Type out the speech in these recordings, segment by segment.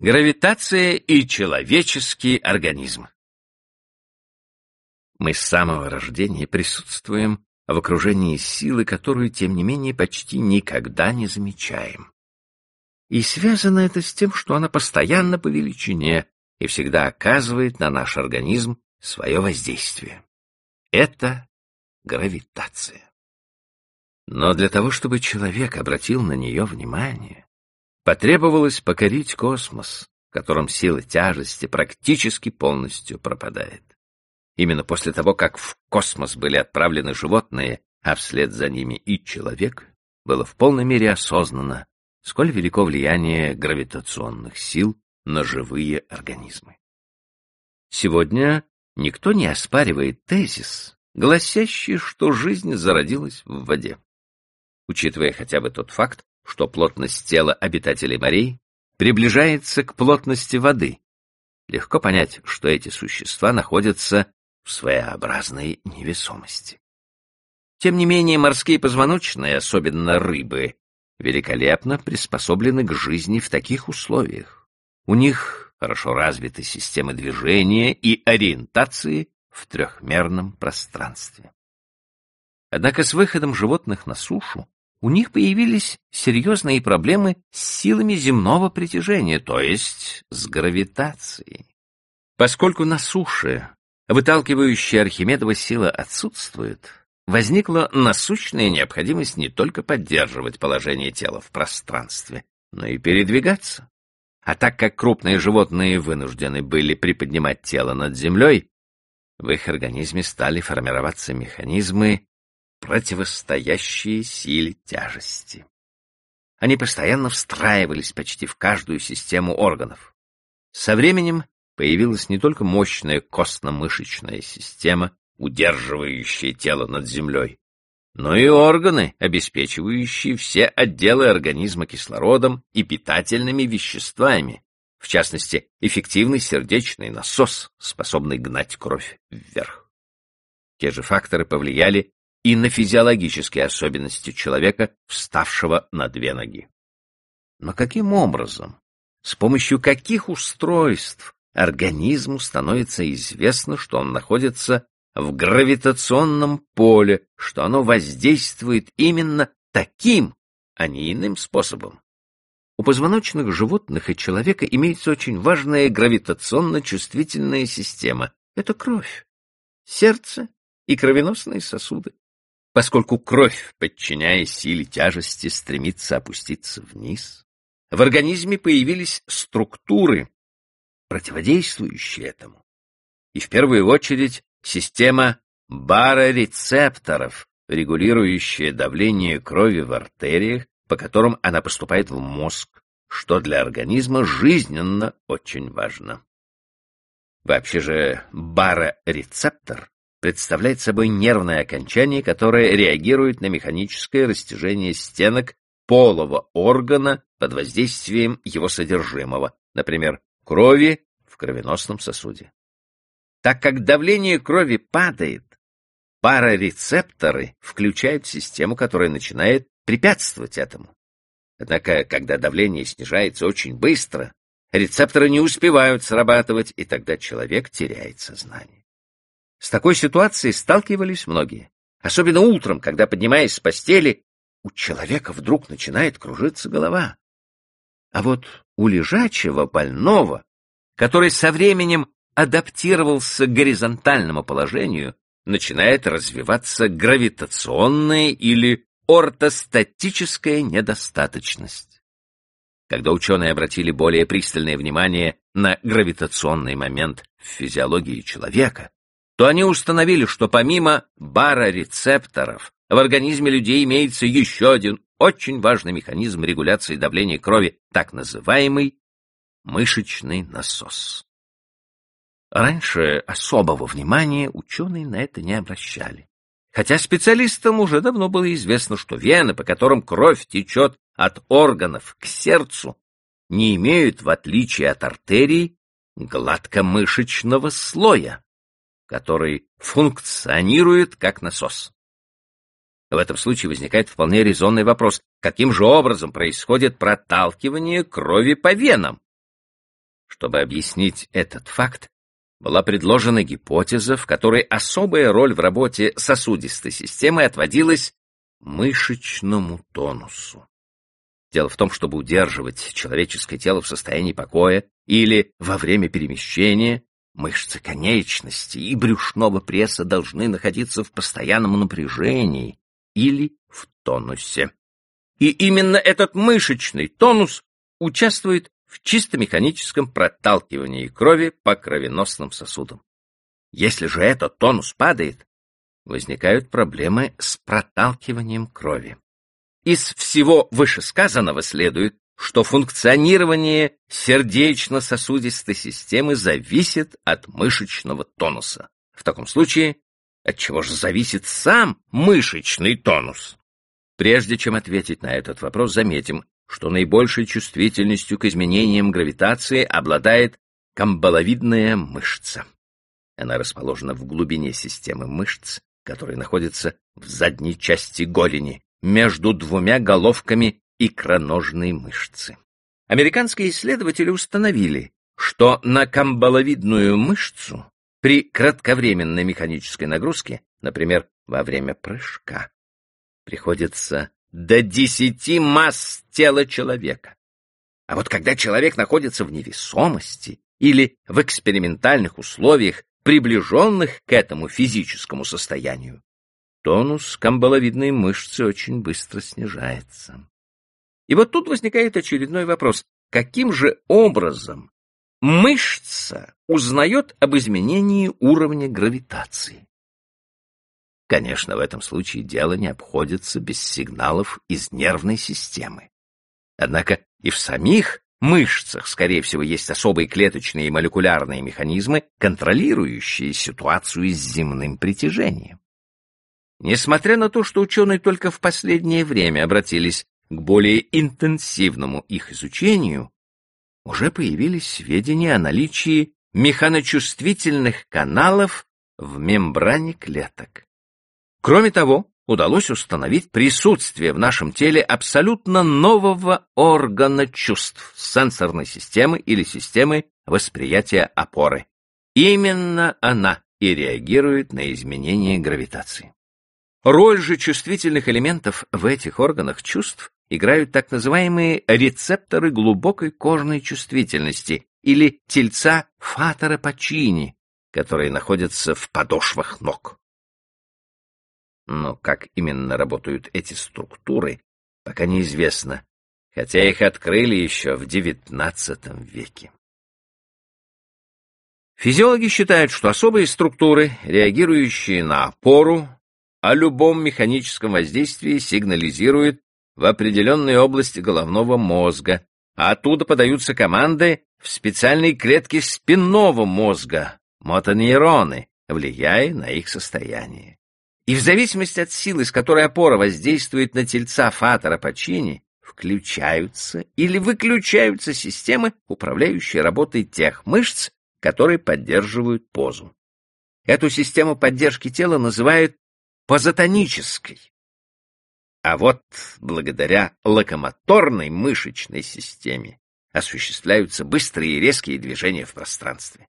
Гравитация и человеческий организм. Мы с самого рождения присутствуем в окружении силы, которую, тем не менее, почти никогда не замечаем. И связано это с тем, что она постоянно по величине и всегда оказывает на наш организм свое воздействие. Это гравитация. Но для того, чтобы человек обратил на нее внимание, Потребовалось покорить космос, в котором сила тяжести практически полностью пропадает. Именно после того, как в космос были отправлены животные, а вслед за ними и человек, было в полной мере осознано, сколь велико влияние гравитационных сил на живые организмы. Сегодня никто не оспаривает тезис, гласящий, что жизнь зародилась в воде. Учитывая хотя бы тот факт, что плотность тела обитателей морей приближается к плотности воды. Легко понять, что эти существа находятся в своеобразной невесомости. Тем не менее, морские позвоночные, особенно рыбы, великолепно приспособлены к жизни в таких условиях. У них хорошо развиты системы движения и ориентации в трехмерном пространстве. Однако с выходом животных на сушу у них появились серьезные проблемы с силами земного притяжения, то есть с гравитацией. Поскольку на суше выталкивающая Архимедова сила отсутствует, возникла насущная необходимость не только поддерживать положение тела в пространстве, но и передвигаться. А так как крупные животные вынуждены были приподнимать тело над землей, в их организме стали формироваться механизмы, противостоящие силе тяжести. Они постоянно встраивались почти в каждую систему органов. Со временем появилась не только мощная костно-мышечная система, удерживающая тело над землей, но и органы, обеспечивающие все отделы организма кислородом и питательными веществами, в частности, эффективный сердечный насос, способный гнать кровь вверх. Те же факторы повлияли и на физиологические особенности человека, вставшего на две ноги. Но каким образом, с помощью каких устройств организму становится известно, что он находится в гравитационном поле, что оно воздействует именно таким, а не иным способом? У позвоночных животных и человека имеется очень важная гравитационно-чувствительная система. Это кровь, сердце и кровеносные сосуды. Поскольку кровь, подчиняясь силе тяжести, стремится опуститься вниз, в организме появились структуры, противодействующие этому. И в первую очередь система барорецепторов, регулирующая давление крови в артериях, по которым она поступает в мозг, что для организма жизненно очень важно. Вообще же барорецептор представляет собой нервное окончание, которое реагирует на механическое растяжение стенок полого органа под воздействием его содержимого, например, крови в кровеносном сосуде. Так как давление крови падает, парарецепторы включают систему, которая начинает препятствовать этому. Однако, когда давление снижается очень быстро, рецепторы не успевают срабатывать, и тогда человек теряет сознание. С такой ситуацией сталкивались многие. Особенно утром, когда, поднимаясь с постели, у человека вдруг начинает кружиться голова. А вот у лежачего больного, который со временем адаптировался к горизонтальному положению, начинает развиваться гравитационная или ортостатическая недостаточность. Когда ученые обратили более пристальное внимание на гравитационный момент в физиологии человека, то они установили, что помимо барорецепторов в организме людей имеется еще один очень важный механизм регуляции давления крови, так называемый мышечный насос. Раньше особого внимания ученые на это не обращали. Хотя специалистам уже давно было известно, что вены, по которым кровь течет от органов к сердцу, не имеют, в отличие от артерий, гладкомышечного слоя который функционирует как насос. В этом случае возникает вполне резонный вопрос, каким же образом происходит проталкивание крови по венам? Чтобы объяснить этот факт, была предложена гипотеза, в которой особая роль в работе сосудистой системы отводилась мышечному тонусу. Дело в том, чтобы удерживать человеческое тело в состоянии покоя или во время перемещения, мышцы конечности и брюшного пресса должны находиться в постоянном напряжении или в тонусе. И именно этот мышечный тонус участвует в чисто механическом проталкивании крови по кровеносным сосудам. Если же этот тонус падает, возникают проблемы с проталкиванием крови. Из всего вышесказанного следует, что функционирование сердечно-сосудистой системы зависит от мышечного тонуса. В таком случае, от чего же зависит сам мышечный тонус? Прежде чем ответить на этот вопрос, заметим, что наибольшей чувствительностью к изменениям гравитации обладает камбаловидная мышца. Она расположена в глубине системы мышц, которые находятся в задней части голени, между двумя головками икроножной мышцы. Американские исследователи установили, что на камбаловидную мышцу при кратковременной механической нагрузке, например, во время прыжка, приходится до десяти масс тела человека. А вот когда человек находится в невесомости или в экспериментальных условиях, приближенных к этому физическому состоянию, тонус камбаловидной мышцы очень быстро снижается. И вот тут возникает очередной вопрос. Каким же образом мышца узнает об изменении уровня гравитации? Конечно, в этом случае дело не обходится без сигналов из нервной системы. Однако и в самих мышцах, скорее всего, есть особые клеточные и молекулярные механизмы, контролирующие ситуацию с земным притяжением. Несмотря на то, что ученые только в последнее время обратились к более интенсивному их изучению, уже появились сведения о наличии механочувствительных каналов в мембране клеток. Кроме того, удалось установить присутствие в нашем теле абсолютно нового органа чувств, сенсорной системы или системы восприятия опоры. Именно она и реагирует на изменения гравитации. Роль же чувствительных элементов в этих органах чувств играют так называемые рецепторы глубокой кожной чувствительности или тельца фатора Пачини, которые находятся в подошвах ног. Но как именно работают эти структуры, пока неизвестно, хотя их открыли еще в XIX веке. Физиологи считают, что особые структуры, реагирующие на опору, о любом механическом воздействии сигнализируют в определенной области головного мозга, а оттуда подаются команды в специальные клетки спинного мозга, мотонейроны, влияя на их состояние. И в зависимости от силы, с которой опора воздействует на тельца фатора Пачини, включаются или выключаются системы, управляющие работой тех мышц, которые поддерживают позу. Эту систему поддержки тела называют позотонической. А вот благодаря локомоторной мышечной системе осуществляются быстрые и резкие движения в пространстве.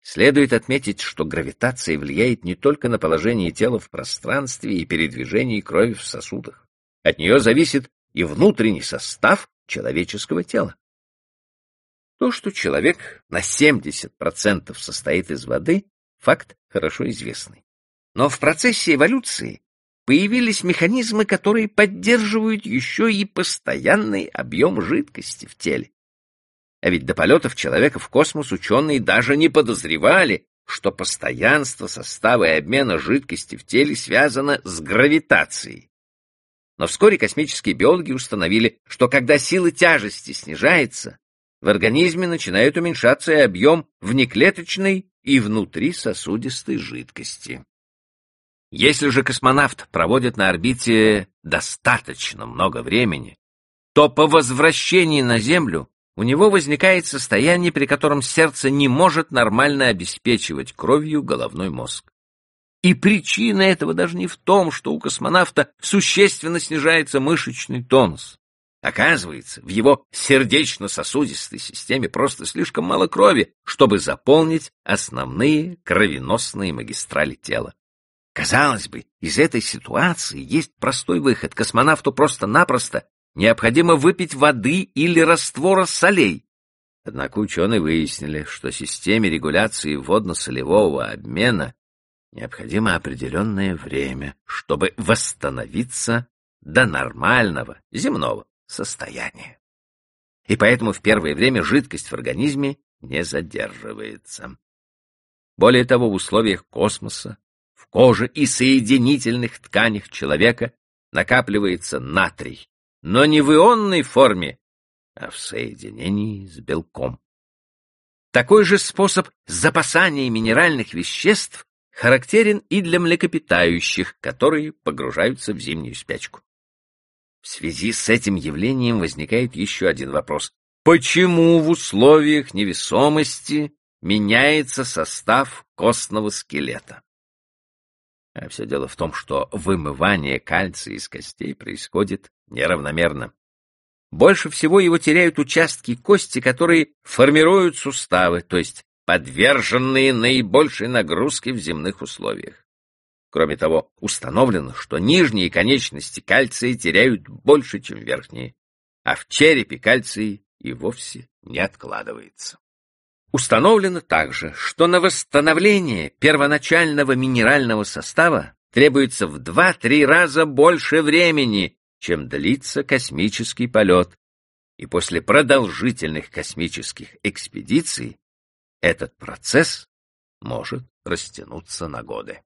Следует отметить, что гравитация влияет не только на положение тела в пространстве и передвижение крови в сосудах. От нее зависит и внутренний состав человеческого тела. То, что человек на 70% состоит из воды, факт хорошо известный. Но в процессе эволюции появились механизмы, которые поддерживают еще и постоянный объем жидкости в теле. А ведь до полетов человека в космос ученые даже не подозревали, что постоянство состава и обмена жидкости в теле связано с гравитацией. Но вскоре космические биологи установили, что когда сила тяжести снижается, в организме начинает уменьшаться и объем внеклеточной и внутрисосудистой жидкости. Если же космонавт проводит на орбите достаточно много времени, то по возвращении на Землю у него возникает состояние, при котором сердце не может нормально обеспечивать кровью головной мозг. И причина этого даже не в том, что у космонавта существенно снижается мышечный тонус, Оказывается, в его сердечно-сосудистой системе просто слишком мало крови, чтобы заполнить основные кровеносные магистрали тела. Казалось бы, из этой ситуации есть простой выход. Космонавту просто-напросто необходимо выпить воды или раствора солей. Однако ученые выяснили, что системе регуляции водно-солевого обмена необходимо определенное время, чтобы восстановиться до нормального земного состояния. И поэтому в первое время жидкость в организме не задерживается. Более того, в условиях космоса, в коже и соединительных тканях человека накапливается натрий, но не в ионной форме, а в соединении с белком. Такой же способ запасания минеральных веществ характерен и для млекопитающих, которые погружаются в зимнюю спячку. В связи с этим явлением возникает еще один вопрос. Почему в условиях невесомости меняется состав костного скелета? А все дело в том, что вымывание кальция из костей происходит неравномерно. Больше всего его теряют участки кости, которые формируют суставы, то есть подверженные наибольшей нагрузке в земных условиях. Кроме того, установлено, что нижние конечности кальция теряют больше, чем верхние, а в черепе кальций и вовсе не откладывается. Установлено также, что на восстановление первоначального минерального состава требуется в 2-3 раза больше времени, чем длится космический полет, и после продолжительных космических экспедиций этот процесс может растянуться на годы.